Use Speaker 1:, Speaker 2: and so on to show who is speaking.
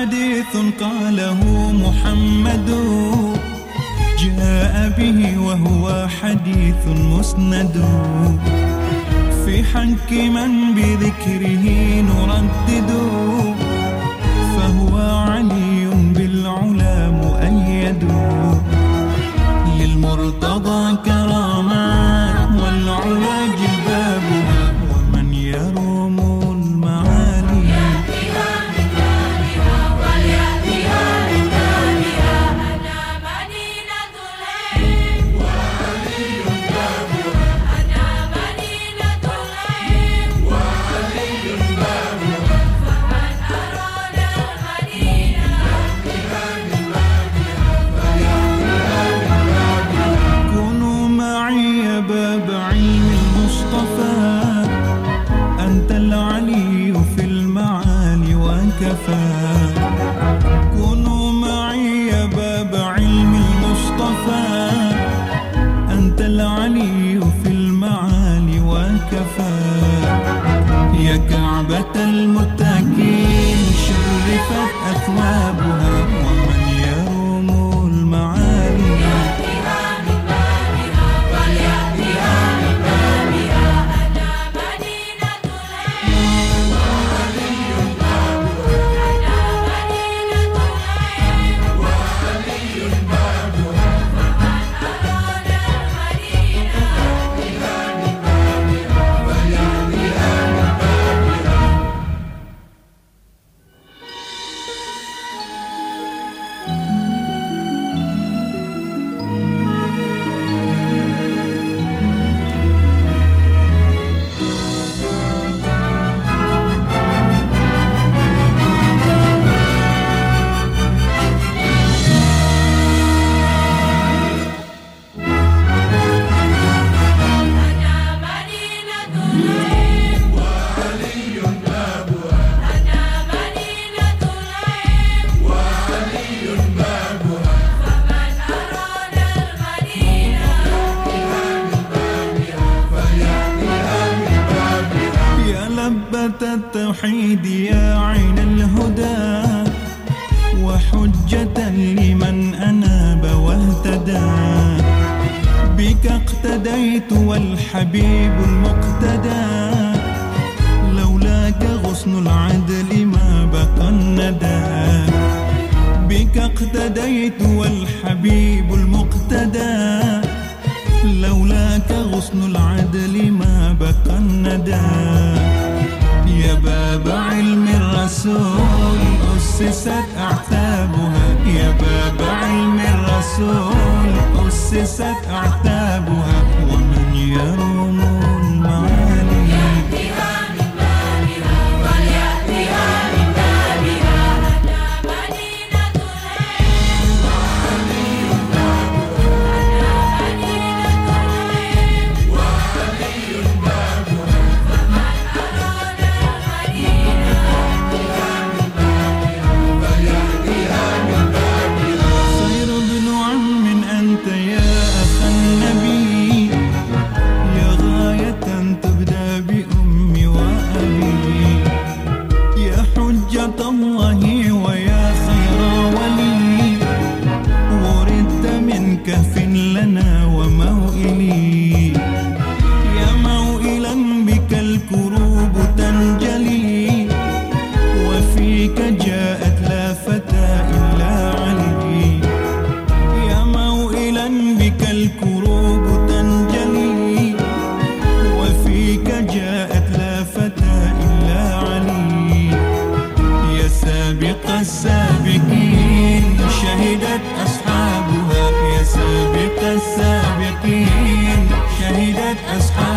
Speaker 1: قاله محمد. جاء به وهو حديث مسند. في حق من بذكره نردد. فهو علي بالعلا مؤيد. للمرتضى كرامات التوحيد يا عين الهدى وحجة لمن أناب واهتدى. بك اقتديت والحبيب المقتدى. لولاك غصن العدل ما بقى الندى. بك اقتديت والحبيب المقتدى. لولاك غصن العدل ما بقى الندى. يا باب علم الرسول أسست أعتابها. يا باب علم الرسول أسست أعتابها. السابقين. شهدت أصحابها